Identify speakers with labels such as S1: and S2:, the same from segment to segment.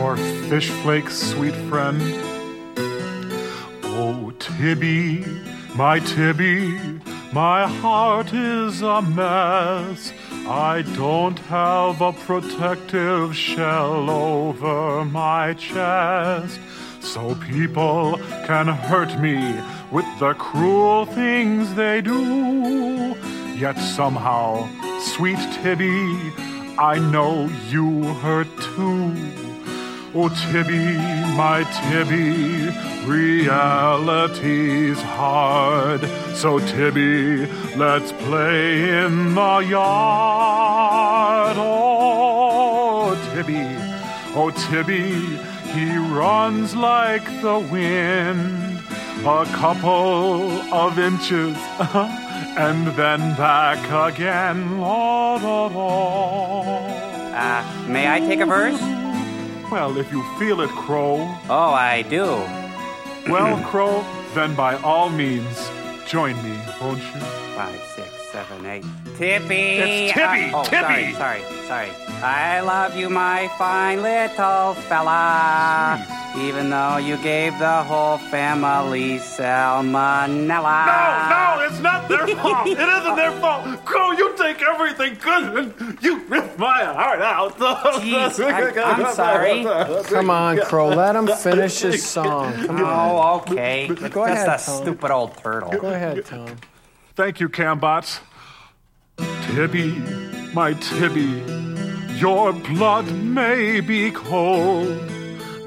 S1: or fish flakes, sweet friend. Oh, Tibby, my Tibby, my heart is a mess. I don't have a protective shell over my chest. So people can hurt me with the cruel things they do. Yet somehow, sweet Tibby, I know you hurt too. Oh, Tibby, my Tibby, reality's hard. So, Tibby, let's play in the yard. Oh, Tibby, oh, Tibby, he runs like the wind. A couple of inches, and then back again. La.
S2: Uh, may I take a verse?
S1: Well, if you feel it, Crow.
S2: Oh, I do.
S1: Well, Crow, then by all means, join me, won't you?
S2: Five, six, seven, eight. Tippy!
S1: It's Tippy!
S2: I- oh,
S1: Tibby.
S2: Sorry, sorry, sorry. I love you, my fine little fella. Even though you gave the whole family salmonella.
S1: No, no, it's not their fault. It isn't their fault. Crow, you take everything good and you rip my heart out.
S2: Jeez, I- I'm sorry.
S3: Come on, Crow. Let him finish his song. Come oh, on.
S2: Oh, okay.
S3: Go
S2: Just
S3: ahead,
S2: a
S3: Tom.
S2: stupid old turtle.
S3: Go ahead, Tom.
S1: Thank you, Cambots. Tibby, my Tibby, your blood may be cold,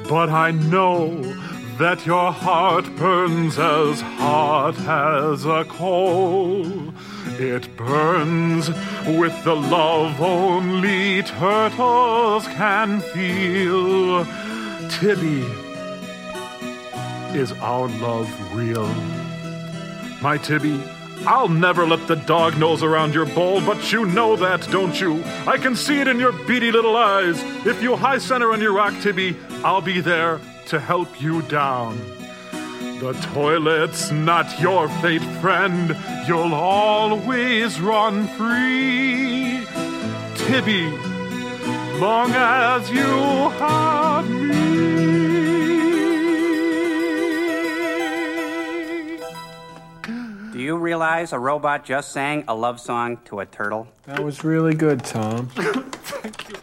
S1: but I know that your heart burns as hot as a coal. It burns with the love only turtles can feel. Tibby, is our love real? My Tibby, I'll never let the dog nose around your bowl, but you know that, don't you? I can see it in your beady little eyes. If you high center on your rock, Tibby, I'll be there to help you down. The toilet's not your fate, friend. You'll always run free. Tibby, long as you have me.
S2: Realize a robot just sang a love song to a turtle?
S3: That was really good, Tom.
S1: Thank you.